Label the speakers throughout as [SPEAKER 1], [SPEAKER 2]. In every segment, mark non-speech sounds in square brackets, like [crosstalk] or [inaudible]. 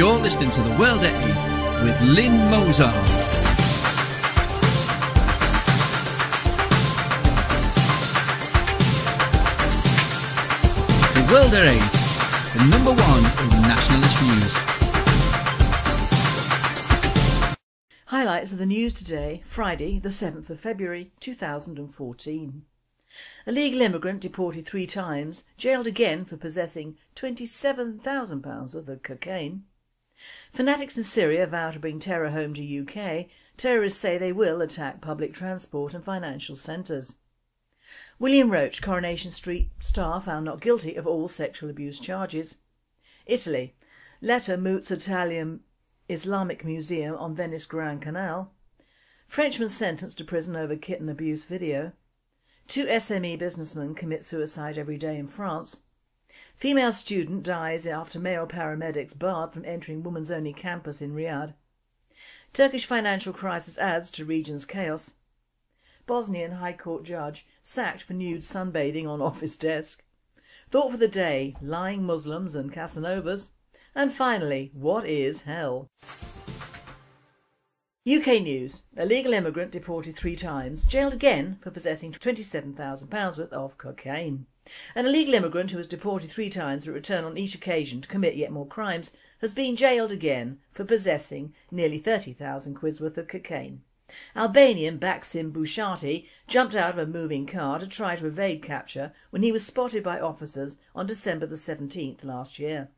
[SPEAKER 1] You're listening to The World at 8 with Lynn Mozart. The World at 8, the number one in nationalist news.
[SPEAKER 2] Highlights of the news today, Friday the 7th of February 2014. A legal immigrant deported three times, jailed again for possessing £27,000 of the cocaine. Fanatics in Syria vow to bring terror home to UK. Terrorists say they will attack public transport and financial centres. William Roache, Coronation Street star found not guilty of all sexual abuse charges. Italy. Letter moots Italian Islamic Museum on Venice Grand Canal. Frenchman sentenced to prison over kitten abuse video. Two SME businessmen commit suicide every day in France. Female student dies after male paramedics barred from entering woman's only campus in Riyadh. Turkish financial crisis adds to region's chaos. Bosnian High Court judge sacked for nude sunbathing on office desk. Thought for the day, lying Muslims and Casanovas. And finally, what is hell? UK News. A legal immigrant deported three times, jailed again for possessing £27,000 worth of cocaine. An illegal immigrant who was deported three times but returned on each occasion to commit yet more crimes has been jailed again for possessing nearly 30,000 quid's worth of cocaine. Albanian Baksim Bushati jumped out of a moving car to try to evade capture when he was spotted by officers on December the 17th last year.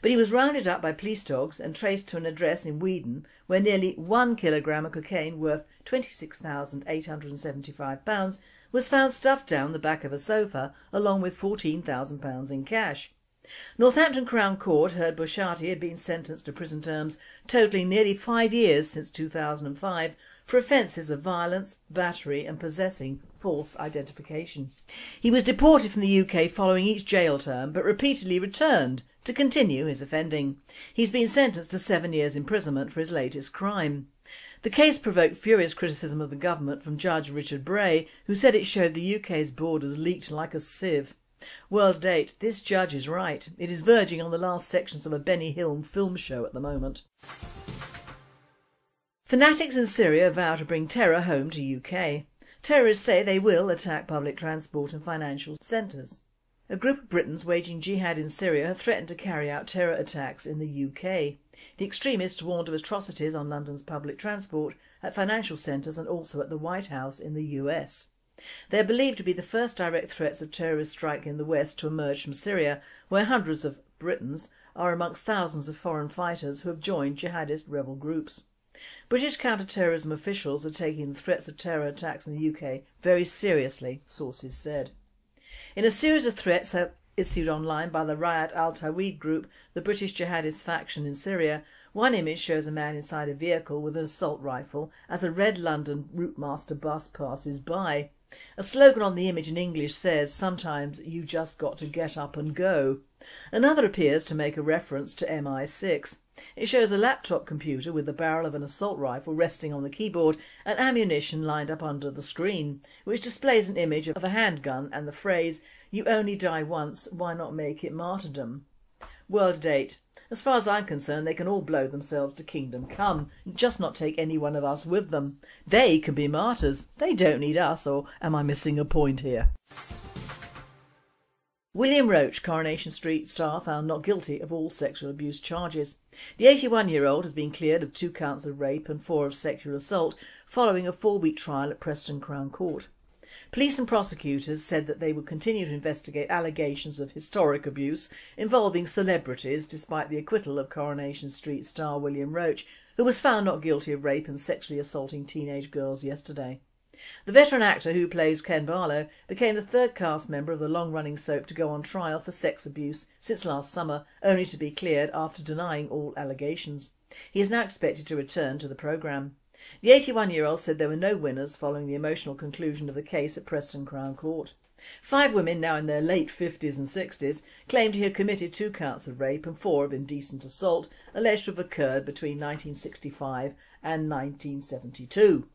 [SPEAKER 2] But he was rounded up by police dogs and traced to an address in Weedon where nearly one kilogram of cocaine worth £26,875 was found stuffed down the back of a sofa along with £14,000 in cash. Northampton Crown Court heard Bushati had been sentenced to prison terms totalling nearly five years since 2005 for offences of violence, battery and possessing false identification. He was deported from the UK following each jail term but repeatedly returned to continue his offending. He's been sentenced to seven years imprisonment for his latest crime. The case provoked furious criticism of the government from Judge Richard Bray who said it showed the UK's borders leaked like a sieve. World at 8, this judge is right. It is verging on the last sections of a Benny Hill film show at the moment. Fanatics in Syria vow to bring terror home to UK. Terrorists say they will attack public transport and financial centres. A group of Britons waging jihad in Syria have threatened to carry out terror attacks in the UK. The extremists warned of atrocities on London's public transport, at financial centres and also at the White House in the US. They are believed to be the first direct threats of terrorist strike in the West to emerge from Syria, where hundreds of Britons are amongst thousands of foreign fighters who have joined jihadist rebel groups. British counter-terrorism officials are taking the threats of terror attacks in the UK very seriously, sources said. In a series of threats issued online by the Rayat al-Tawhid group, the British jihadist faction in Syria, one image shows a man inside a vehicle with an assault rifle as a red London Routemaster bus passes by. A slogan on the image in English says, sometimes you just got to get up and go. Another appears to make a reference to MI6. It shows a laptop computer with the barrel of an assault rifle resting on the keyboard and ammunition lined up under the screen, which displays an image of a handgun and the phrase, you only die once, why not make it martyrdom? World at 8. As far as I'm concerned they can all blow themselves to kingdom come, just not take any one of us with them. They can be martyrs, they don't need us or am I missing a point here? William Roache, Coronation Street star found not guilty of all sexual abuse charges. The 81 year old has been cleared of two counts of rape and four of sexual assault following a four week trial at Preston Crown Court. Police and prosecutors said that they would continue to investigate allegations of historic abuse involving celebrities despite the acquittal of Coronation Street star William Roache who was found not guilty of rape and sexually assaulting teenage girls yesterday. The veteran actor who plays Ken Barlow became the third cast member of the long-running soap to go on trial for sex abuse since last summer, only to be cleared after denying all allegations. He is now expected to return to the programme. The 81-year-old said there were no winners following the emotional conclusion of the case at Preston Crown Court. Five women, now in their late 50s and 60s, claimed he had committed two counts of rape and four of indecent assault alleged to have occurred between 1965 and 1972.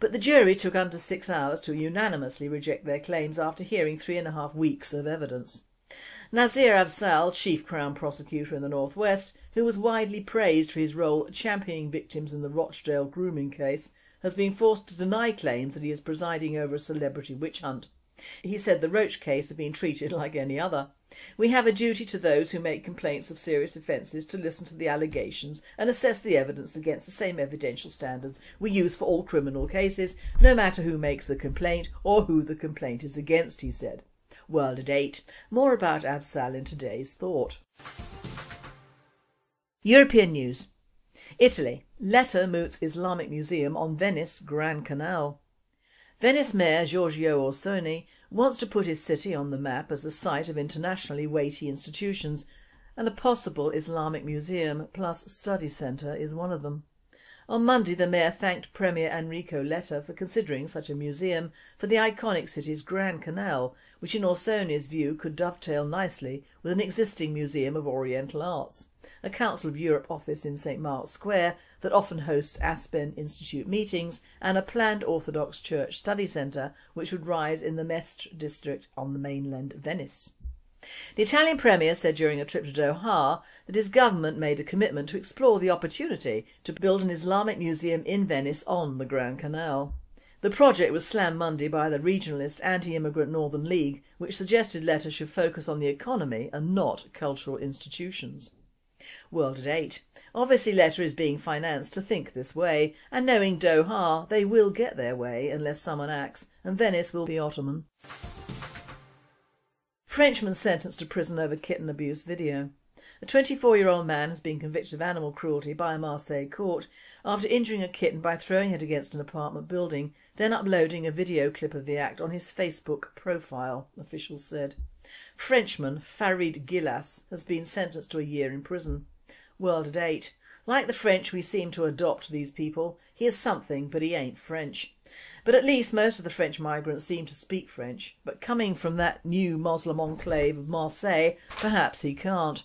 [SPEAKER 2] But the jury took under six hours to unanimously reject their claims after hearing three and a half weeks of evidence. Nazir Afzal, chief Crown prosecutor in the Northwest, who was widely praised for his role championing victims in the Rochdale grooming case, has been forced to deny claims that he is presiding over a celebrity witch hunt. He said the Roache case had been treated like any other. We have a duty to those who make complaints of serious offences to listen to the allegations and assess the evidence against the same evidential standards we use for all criminal cases, no matter who makes the complaint or who the complaint is against, he said. World at 8. More about Afzal in today's Thought. European news. Italy. Letter moots Islamic Museum on Venice Grand Canal. Venice Mayor Giorgio Orsoni wants to put his city on the map as a site of internationally weighty institutions and a possible Islamic museum plus study centre is one of them. On Monday the mayor thanked Premier Enrico Letta for considering such a museum for the iconic city's Grand Canal which in Orsoni's view could dovetail nicely with an existing museum of Oriental arts, a Council of Europe office in St Mark's Square that often hosts Aspen Institute meetings and a planned Orthodox Church study centre which would rise in the Mestre district on the mainland Venice. The Italian Premier said during a trip to Doha that his government made a commitment to explore the opportunity to build an Islamic museum in Venice on the Grand Canal. The project was slammed Monday by the regionalist anti-immigrant Northern League which suggested Letta should focus on the economy and not cultural institutions. World at 8. Obviously Letta is being financed to think this way and knowing Doha they will get their way unless someone acts and Venice will be Ottoman. Frenchman sentenced to prison over kitten abuse video. A 24-year-old man has been convicted of animal cruelty by a Marseille court after injuring a kitten by throwing it against an apartment building, then uploading a video clip of the act on his Facebook profile, officials said. Frenchman Farid Gillas has been sentenced to a year in prison. World at 8. Like the French we seem to adopt these people, he is something but he ain't French. But at least most of the French migrants seem to speak French, but coming from that new Muslim enclave of Marseille, perhaps he can't.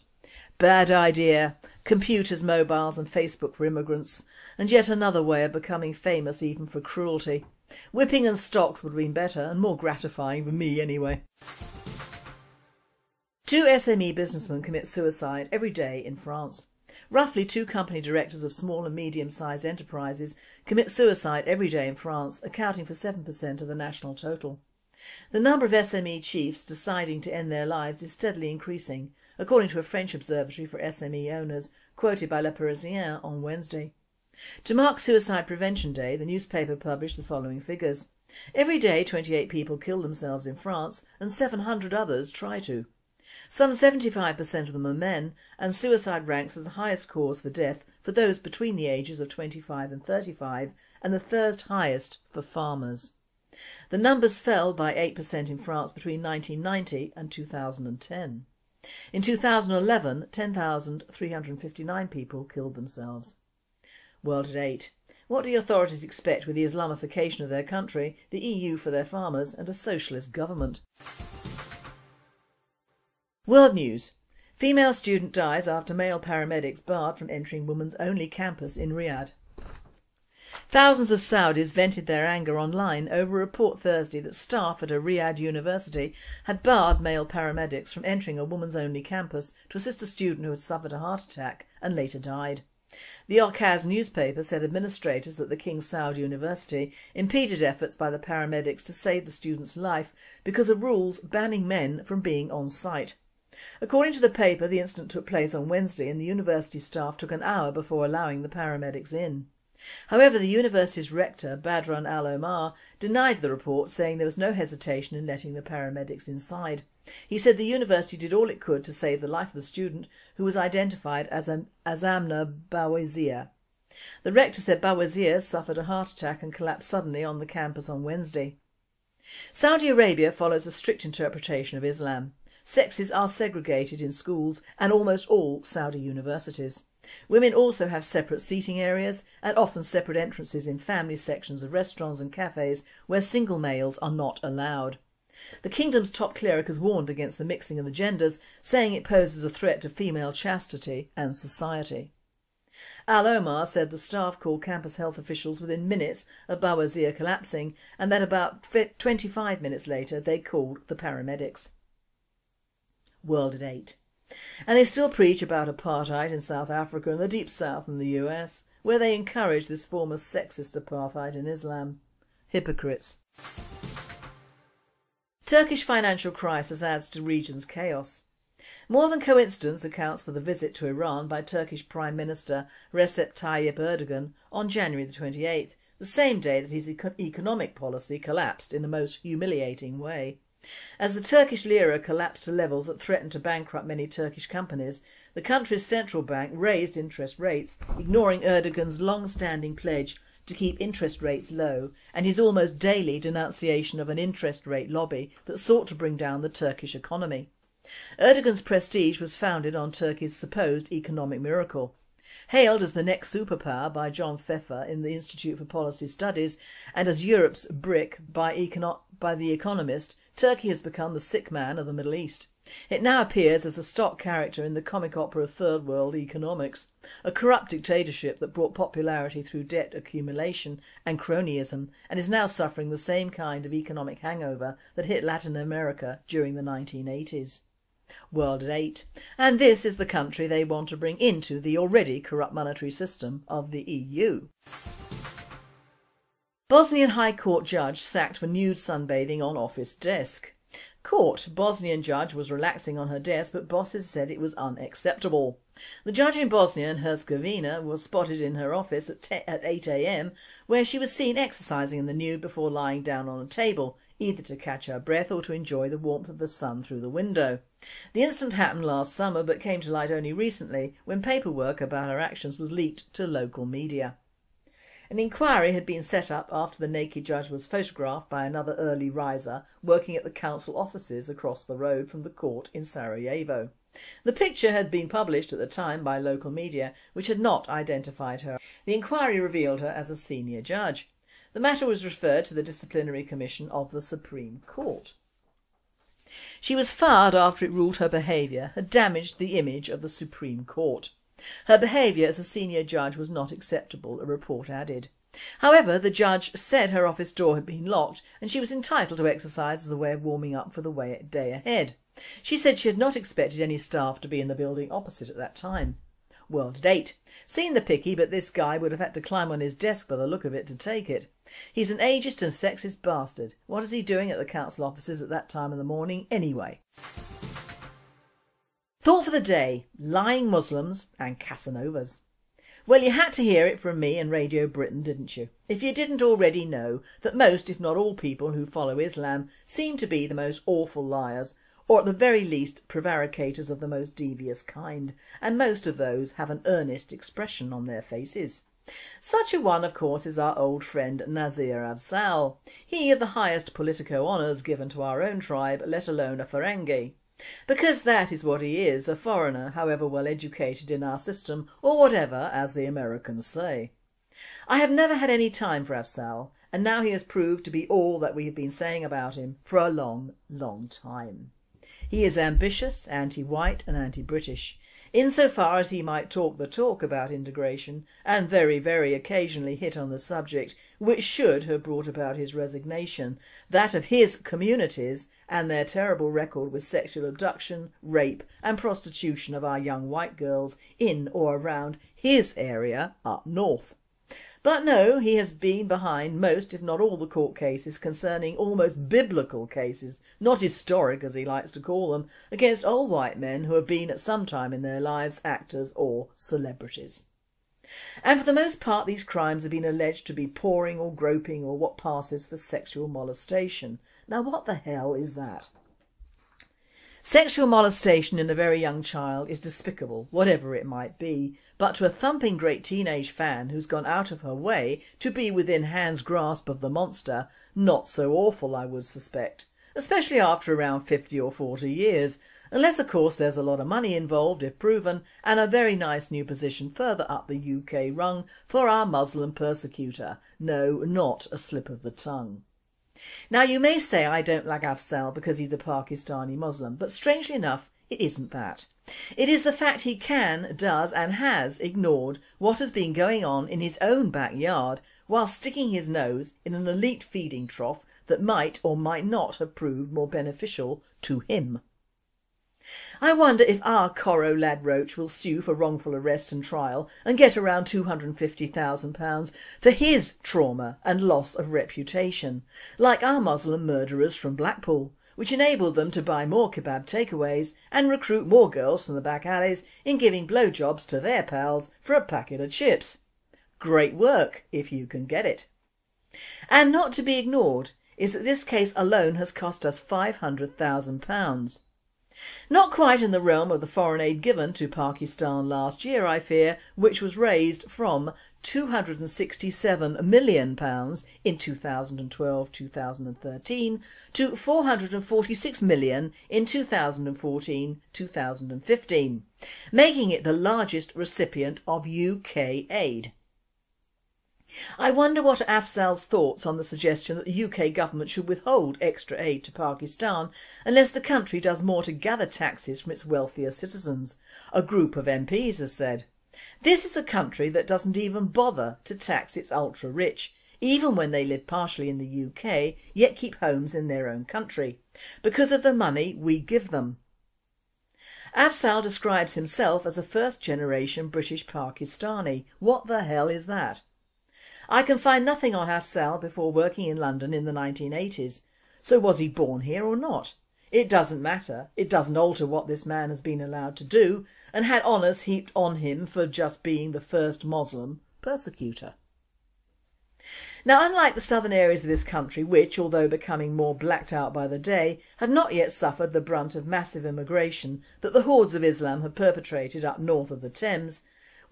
[SPEAKER 2] Bad idea. Computers, mobiles and Facebook for immigrants. And yet another way of becoming famous even for cruelty. Whipping and stocks would have been better and more gratifying for me anyway. Two SME businessmen commit suicide every day in France. Roughly two company directors of small and medium-sized enterprises commit suicide every day in France, accounting for 7% of the national total. The number of SME chiefs deciding to end their lives is steadily increasing, according to a French observatory for SME owners quoted by Le Parisien on Wednesday. To mark Suicide Prevention Day, the newspaper published the following figures. Every day 28 people kill themselves in France and 700 others try to. Some 75% of them are men and suicide ranks as the highest cause for death for those between the ages of 25 and 35 and the third highest for farmers. The numbers fell by 8% in France between 1990 and 2010. In 2011 10,359 people killed themselves. World at 8. What do the authorities expect with the Islamification of their country, the EU for their farmers and a socialist government? World News Female student dies after male paramedics barred from entering woman's only campus in Riyadh. Thousands of Saudis vented their anger online over a report Thursday that staff at a Riyadh university had barred male paramedics from entering a woman's only campus to assist a student who had suffered a heart attack and later died. The Okaz newspaper said administrators at the King Saud University impeded efforts by the paramedics to save the student's life because of rules banning men from being on site. According to the paper the incident took place on Wednesday and the university staff took an hour before allowing the paramedics in. However the university's rector Badran Al-Omar denied the report saying there was no hesitation in letting the paramedics inside. He said the university did all it could to save the life of the student who was identified as, Amna Bawazir. The rector said Bawazir suffered a heart attack and collapsed suddenly on the campus on Wednesday. Saudi Arabia follows a strict interpretation of Islam. Sexes are segregated in schools and almost all Saudi universities. Women also have separate seating areas and often separate entrances in family sections of restaurants and cafes where single males are not allowed. The kingdom's top cleric has warned against the mixing of the genders, saying it poses a threat to female chastity and society. Al-Omar said the staff called campus health officials within minutes of Bawazir collapsing and that about 25 minutes later they called the paramedics. World at 8. And they still preach about apartheid in South Africa and the Deep South in the US, where they encourage this form of sexist apartheid in Islam. Hypocrites. Turkish financial crisis adds to region's chaos. More than coincidence accounts for the visit to Iran by Turkish Prime Minister Recep Tayyip Erdogan on January the 28th, the same day that his economic policy collapsed in a most humiliating way. As the Turkish lira collapsed to levels that threatened to bankrupt many Turkish companies, the country's central bank raised interest rates, ignoring Erdogan's long-standing pledge to keep interest rates low and his almost daily denunciation of an interest rate lobby that sought to bring down the Turkish economy. Erdogan's prestige was founded on Turkey's supposed economic miracle. Hailed as the next superpower by John Feffer in the Institute for Policy Studies and as Europe's brick by, Econo by The Economist, Turkey has become the sick man of the Middle East. It now appears as a stock character in the comic opera Third World Economics, a corrupt dictatorship that brought popularity through debt accumulation and cronyism and is now suffering the same kind of economic hangover that hit Latin America during the 1980s. World at 8 and this is the country they want to bring into the already corrupt monetary system of the EU. Bosnian High Court judge sacked for nude sunbathing on office desk. Court, Bosnian judge was relaxing on her desk but bosses said it was unacceptable. The judge in Bosnia and Herzegovina was spotted in her office at, at 8am where she was seen exercising in the nude before lying down on a table, either to catch her breath or to enjoy the warmth of the sun through the window. The incident happened last summer but came to light only recently when paperwork about her actions was leaked to local media. An inquiry had been set up after the naked judge was photographed by another early riser working at the council offices across the road from the court in Sarajevo. The picture had been published at the time by local media which had not identified her. The inquiry revealed her as a senior judge. The matter was referred to the disciplinary commission of the Supreme Court. She was fired after it ruled her behaviour had damaged the image of the Supreme Court. Her behaviour as a senior judge was not acceptable, a report added. However, the judge said her office door had been locked and she was entitled to exercise as a way of warming up for the day ahead. She said she had not expected any staff to be in the building opposite at that time. World at 8. Seen the picky but this guy would have had to climb on his desk by the look of it to take it. He's an ageist and sexist bastard. What is he doing at the council offices at that time of the morning anyway? Thought for the day, lying Muslims and Casanovas. Well you had to hear it from me and Radio Britain didn't you? If you didn't already know that most if not all people who follow Islam seem to be the most awful liars or at the very least prevaricators of the most devious kind and most of those have an earnest expression on their faces. Such a one of course is our old friend Nazir Afzal, he of the highest politico honours given to our own tribe let alone a Ferengi. Because that is what he is, a foreigner however well educated in our system or whatever as the Americans say. I have never had any time for Afzal and now he has proved to be all that we have been saying about him for a long, long time. He is ambitious, anti-white and anti-British insofar as he might talk the talk about integration and very very occasionally hit on the subject which should have brought about his resignation, that of his communities and their terrible record with sexual abduction, rape and prostitution of our young white girls in or around his area up north. But no, he has been behind most if not all the court cases concerning almost biblical cases, not historic as he likes to call them, against old white men who have been at some time in their lives actors or celebrities. And for the most part these crimes have been alleged to be pawing or groping or what passes for sexual molestation. Now what the hell is that? Sexual molestation in a very young child is despicable, whatever it might be, but to a thumping great teenage fan who's gone out of her way to be within hand's grasp of the monster, not so awful I would suspect, especially after around 50 or 40 years, unless of course there's a lot of money involved if proven and a very nice new position further up the UK rung for our Muslim persecutor, no not a slip of the tongue. Now you may say I don't like Afzal because he's a Pakistani Muslim, but strangely enough it isn't that. It is the fact he can, does and has ignored what has been going on in his own backyard while sticking his nose in an elite feeding trough that might or might not have proved more beneficial to him. I wonder if our Corro Ladroach will sue for wrongful arrest and trial and get around £250,000 for his trauma and loss of reputation, like our Muslim murderers from Blackpool, which enabled them to buy more kebab takeaways and recruit more girls from the back alleys in giving blowjobs to their pals for a packet of chips. Great work if you can get it. And not to be ignored is that this case alone has cost us £500,000. Not quite in the realm of the foreign aid given to Pakistan last year I fear which was raised from £267 million in 2012-2013 to £446 million in 2014-2015 making it the largest recipient of UK aid. I wonder what Afzal's thoughts on the suggestion that the UK government should withhold extra aid to Pakistan unless the country does more to gather taxes from its wealthier citizens, a group of MPs has said. This is a country that doesn't even bother to tax its ultra rich, even when they live partially in the UK yet keep homes in their own country, because of the money we give them. Afzal describes himself as a first generation British Pakistani. What the hell is that? I can find nothing on Afzal before working in London in the 1980s, so was he born here or not? It doesn't matter, it doesn't alter what this man has been allowed to do and had honours heaped on him for just being the first Muslim persecutor. Now unlike the southern areas of this country which, although becoming more blacked out by the day, have not yet suffered the brunt of massive immigration that the hordes of Islam have perpetrated up north of the Thames,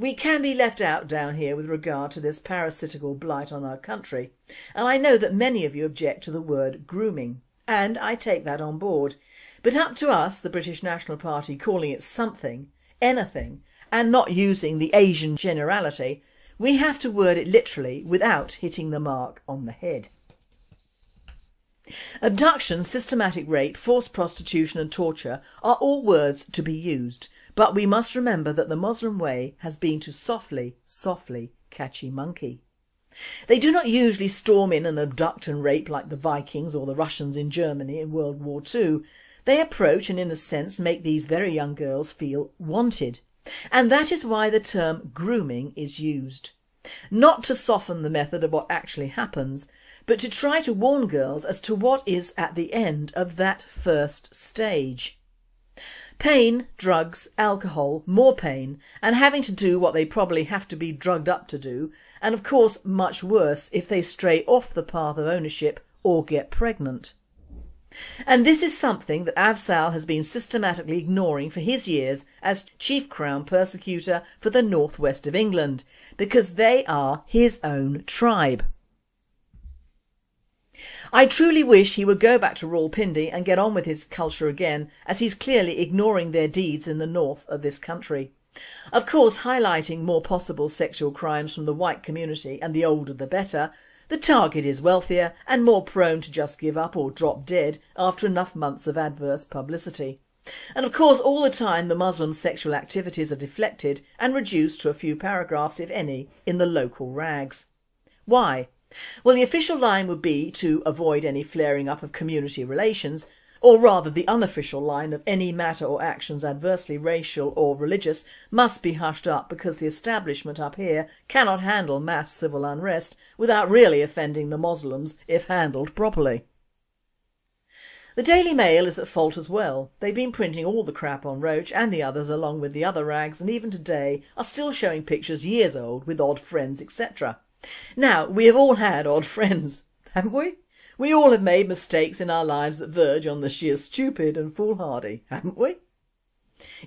[SPEAKER 2] we can be left out down here with regard to this parasitical blight on our country and I know that many of you object to the word grooming and I take that on board but up to us, the British National Party, calling it something, anything and not using the Asian generality, we have to word it literally without hitting the mark on the head. Abduction, systematic rape, forced prostitution and torture are all words to be used but we must remember that the Muslim way has been to softly, softly catchy monkey. They do not usually storm in and abduct and rape like the Vikings or the Russians in Germany in World War II. They approach and in a sense make these very young girls feel wanted. And that is why the term grooming is used. Not to soften the method of what actually happens, but to try to warn girls as to what is at the end of that first stage. Pain, drugs, alcohol, more pain and having to do what they probably have to be drugged up to do and of course much worse if they stray off the path of ownership or get pregnant. And this is something that Afzal has been systematically ignoring for his years as Chief Crown Persecutor for the northwest of England because they are his own tribe. I truly wish he would go back to Rawalpindi and get on with his culture again as he's clearly ignoring their deeds in the north of this country. Of course highlighting more possible sexual crimes from the white community and the older the better, the target is wealthier and more prone to just give up or drop dead after enough months of adverse publicity. And of course all the time the Muslim sexual activities are deflected and reduced to a few paragraphs if any in the local rags. Why? Well the official line would be to avoid any flaring up of community relations or rather the unofficial line of any matter or actions adversely racial or religious must be hushed up because the establishment up here cannot handle mass civil unrest without really offending the Moslems if handled properly. The Daily Mail is at fault as well. They've been printing all the crap on Roache and the others along with the other rags and even today are still showing pictures years old with odd friends etc. Now, we have all had odd friends, [laughs] haven't we? We all have made mistakes in our lives that verge on the sheer stupid and foolhardy, haven't we?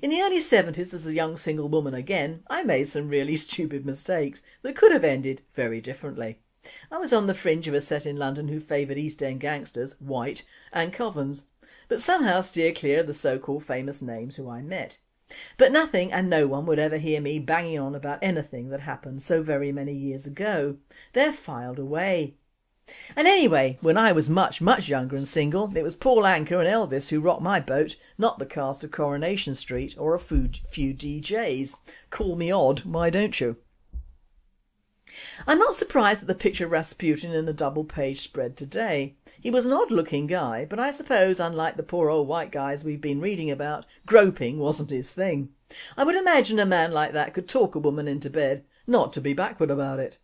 [SPEAKER 2] In the early 70s as a young single woman again, I made some really [laughs] stupid mistakes that could have ended very differently. I was on the fringe of a set in London who favoured East End gangsters, white and covens, but somehow steer clear of the so-called famous names who I met. But nothing and no one would ever hear me banging on about anything that happened so very many years ago. They're filed away. And anyway, when I was much, much younger and single, it was Paul Anka and Elvis who rocked my boat, not the cast of Coronation Street or a few DJs. Call me odd, why don't you? I'm not surprised at the picture of Rasputin in a double page spread today. He was an odd looking guy but I suppose unlike the poor old white guys we've been reading about, groping wasn't his thing. I would imagine a man like that could talk a woman into bed, not to be backward about it.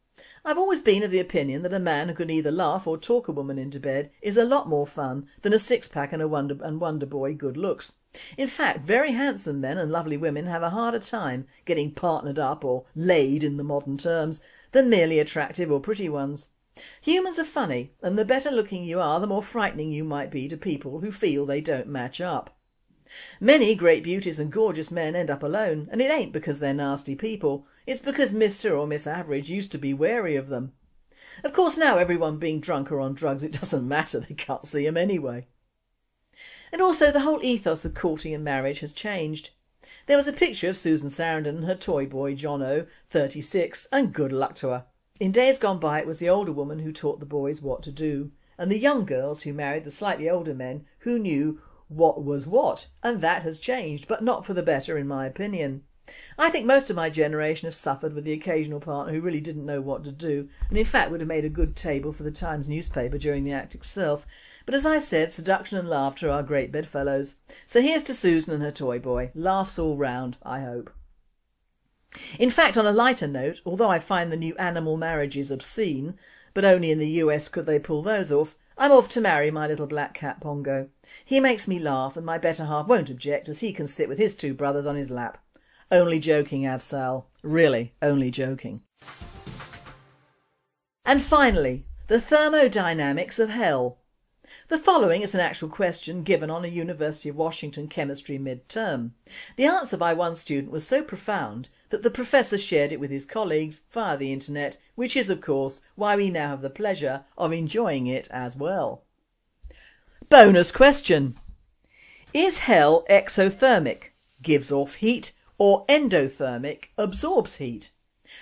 [SPEAKER 2] I've always been of the opinion that a man who can either laugh or talk a woman into bed is a lot more fun than a six pack and a wonder, and wonder boy good looks. In fact very handsome men and lovely women have a harder time getting partnered up or laid in the modern terms than merely attractive or pretty ones. Humans are funny and the better looking you are the more frightening you might be to people who feel they don't match up. Many great beauties and gorgeous men end up alone and it ain't because they're nasty people, it's because Mr or Miss Average used to be wary of them. Of course now everyone being drunk or on drugs it [laughs] doesn't matter, they can't see them anyway. And also the whole ethos of courting and marriage has changed. There was a picture of Susan Sarandon and her toy boy Jono, 36 and good luck to her. In days gone by it was the older woman who taught the boys what to do and the young girls who married the slightly older men who knew what was what and that has changed but not for the better in my opinion. I think most of my generation have suffered with the occasional partner who really didn't know what to do and in fact would have made a good table for the Times newspaper during the act itself but as I said seduction and laughter are great bedfellows. So here's to Susan and her toy boy, laughs all round I hope. In fact on a lighter note, although I find the new animal marriages obscene, but only in the US could they pull those off, I'm off to marry my little black cat Pongo. He makes me laugh and my better half won't object as he can sit with his two brothers on his lap. Only joking Afzal, really only joking. And finally, the thermodynamics of hell. The following is an actual question given on a University of Washington chemistry mid-term. The answer by one student was so profound that the professor shared it with his colleagues via the internet which is of course why we now have the pleasure of enjoying it as well. Bonus question. Is hell exothermic, gives off heat, or endothermic, absorbs heat?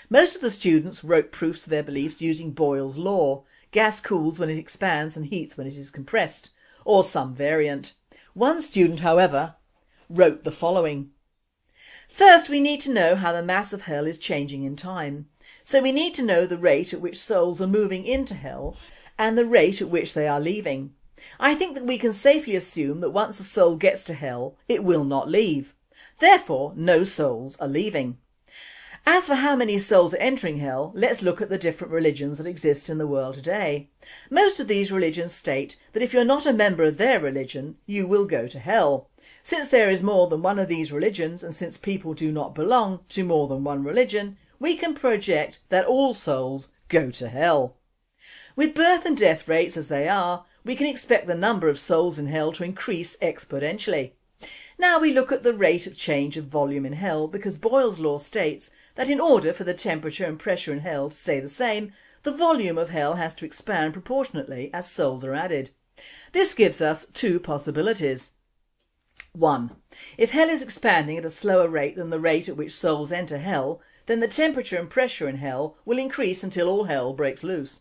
[SPEAKER 2] Most of the students wrote proofs of their beliefs using Boyle's law, gas cools when it expands and heats when it is compressed, or some variant. One student however wrote the following. First we need to know how the mass of hell is changing in time. So we need to know the rate at which souls are moving into hell and the rate at which they are leaving. I think that we can safely assume that once a soul gets to hell it will not leave. Therefore no souls are leaving. As for how many souls are entering hell, let's look at the different religions that exist in the world today. Most of these religions state that if you're not a member of their religion, you will go to hell. Since there is more than one of these religions and since people do not belong to more than one religion, we can project that all souls go to hell. With birth and death rates as they are, we can expect the number of souls in hell to increase exponentially. Now we look at the rate of change of volume in hell because Boyle's law states that in order for the temperature and pressure in hell to stay the same, the volume of hell has to expand proportionately as souls are added. This gives us two possibilities. 1. If hell is expanding at a slower rate than the rate at which souls enter hell, then the temperature and pressure in hell will increase until all hell breaks loose.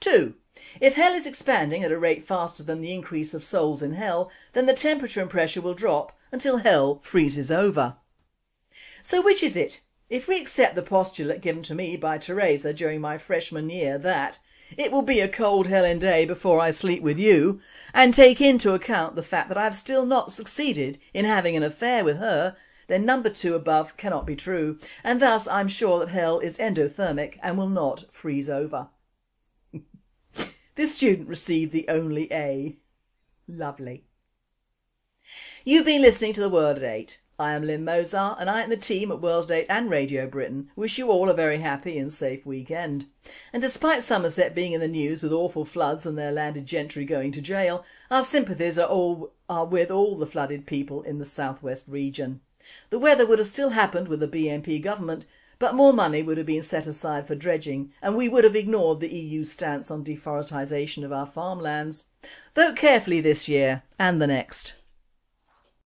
[SPEAKER 2] 2. If hell is expanding at a rate faster than the increase of souls in hell, then the temperature and pressure will drop until hell freezes over. So which is it? If we accept the postulate given to me by Teresa during my freshman year that it will be a cold hell day before I sleep with you and take into account the fact that I've still not succeeded in having an affair with her then number two above cannot be true and thus I'm sure that hell is endothermic and will not freeze over. [laughs] This student received the only A. Lovely. You've been listening to The World at 8. I am Lynn Mozart and I and the team at World at 8 and Radio Britain wish you all a very happy and safe weekend. And despite Somerset being in the news with awful floods and their landed gentry going to jail, our sympathies are all are with all the flooded people in the southwest region. The weather would have still happened with the BNP government but more money would have been set aside for dredging and we would have ignored the EU's stance on deforestation of our farmlands. Vote carefully this year and the next.